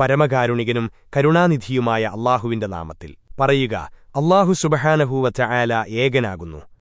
പരമകാരുണികനും കരുണാനിധിയുമായ അള്ളാഹുവിന്റെ നാമത്തിൽ പറയുക അള്ളാഹു സുബഹാനഹൂവറ്റ ആല ഏകനാകുന്നു.